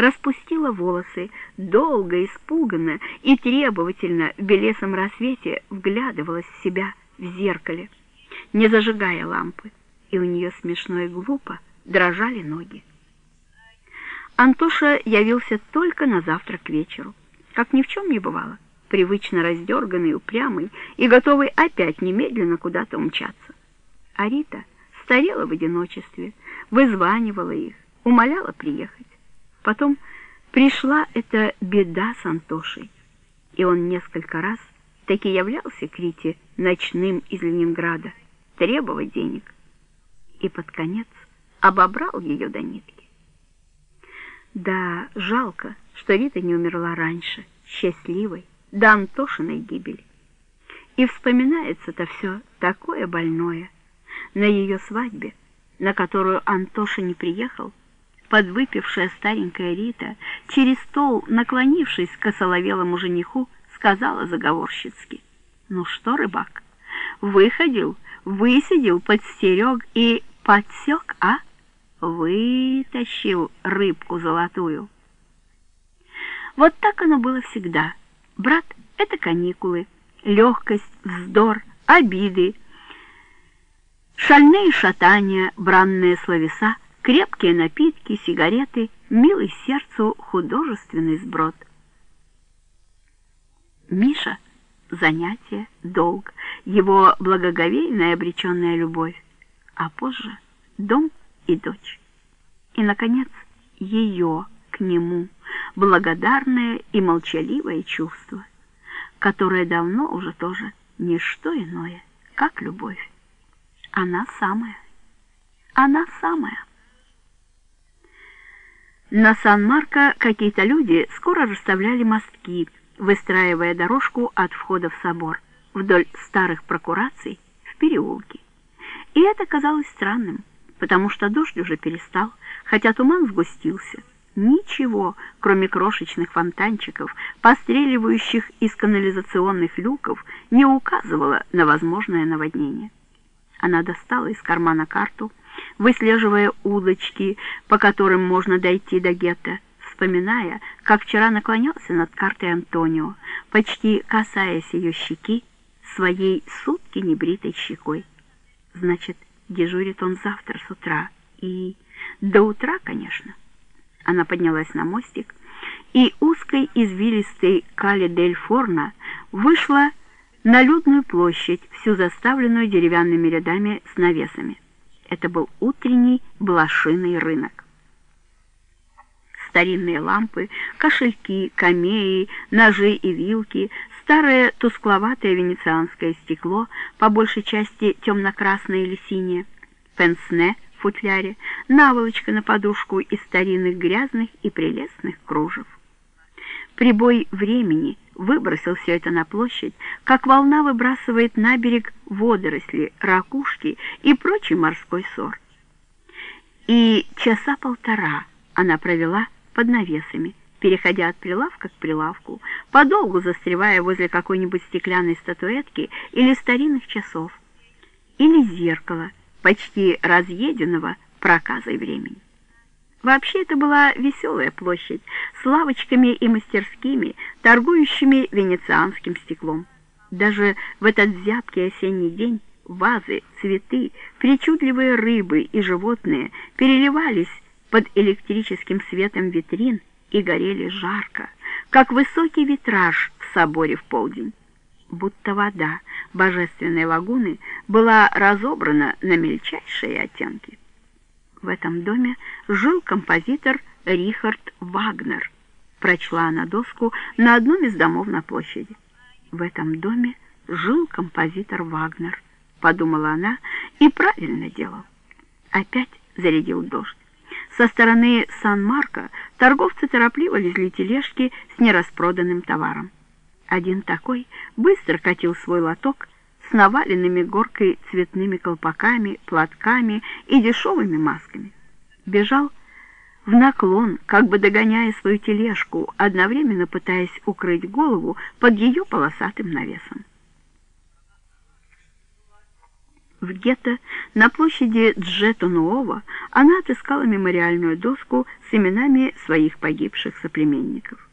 распустила волосы, долго, испуганно и требовательно в белесом рассвете вглядывалась в себя в зеркале, не зажигая лампы, и у нее смешно и глупо дрожали ноги. Антоша явился только на завтрак к вечеру, как ни в чем не бывало, привычно раздерганный, упрямый и готовый опять немедленно куда-то умчаться. А Рита старела в одиночестве, вызванивала их, умоляла приехать. Потом пришла эта беда с Антошей, и он несколько раз таки являлся к Рите ночным из Ленинграда, требовать денег, и под конец обобрал ее до нитки. Да, жалко, что Рита не умерла раньше, счастливой, до Антошиной гибели. И вспоминается-то все такое больное. На ее свадьбе, на которую Антоша не приехал, подвыпившая старенькая Рита, через стол, наклонившись к осоловелому жениху, сказала заговорщицки. «Ну что, рыбак, выходил, высидел, подстерег и подсек, а? Вытащил рыбку золотую». Вот так оно было всегда. Брат — это каникулы, легкость, вздор, обиды, шальные шатания, бранные словеса — крепкие напитки, сигареты, милый сердцу художественный сброд. Миша — занятие, долг, его благоговейная обреченная любовь, а позже — дом и дочь. И, наконец, ее к нему благодарное и молчаливое чувство, которое давно уже тоже не что иное, как любовь. Она самая, она самая. На Сан-Марко какие-то люди скоро расставляли мостки, выстраивая дорожку от входа в собор вдоль старых прокураций в переулке. И это казалось странным, потому что дождь уже перестал, хотя туман сгустился. Ничего, кроме крошечных фонтанчиков, постреливающих из канализационных люков, не указывало на возможное наводнение. Она достала из кармана карту, выслеживая удочки, по которым можно дойти до гетто, вспоминая, как вчера наклонялся над картой Антонио, почти касаясь ее щеки своей сутки небритой щекой. Значит, дежурит он завтра с утра и... до утра, конечно. Она поднялась на мостик, и узкой извилистой Кали дель Форна вышла на людную площадь, всю заставленную деревянными рядами с навесами. Это был утренний блошиный рынок. Старинные лампы, кошельки, камеи, ножи и вилки, старое тускловатое венецианское стекло, по большей части темно-красное или синее, пенсне в футляре, наволочка на подушку из старинных грязных и прелестных кружев. Прибой времени выбросил все это на площадь, как волна выбрасывает на берег водоросли, ракушки и прочий морской сор. И часа полтора она провела под навесами, переходя от прилавка к прилавку, подолгу застревая возле какой-нибудь стеклянной статуэтки или старинных часов, или зеркала, почти разъеденного проказой времени. Вообще это была веселая площадь с лавочками и мастерскими, торгующими венецианским стеклом. Даже в этот зябкий осенний день вазы, цветы, причудливые рыбы и животные переливались под электрическим светом витрин и горели жарко, как высокий витраж в соборе в полдень. Будто вода божественной лагуны была разобрана на мельчайшие оттенки. В этом доме жил композитор Рихард Вагнер, прочла она доску на одном из домов на площади. В этом доме жил композитор Вагнер, подумала она, и правильно делал. Опять зарядил дождь. Со стороны Сан-Марко торговцы торопливо везли тележки с нераспроданным товаром. Один такой быстро катил свой лоток с наваленными горкой цветными колпаками, платками и дешевыми масками. Бежал в наклон, как бы догоняя свою тележку, одновременно пытаясь укрыть голову под ее полосатым навесом. В гетто на площади Джетто-Нуово она отыскала мемориальную доску с именами своих погибших соплеменников.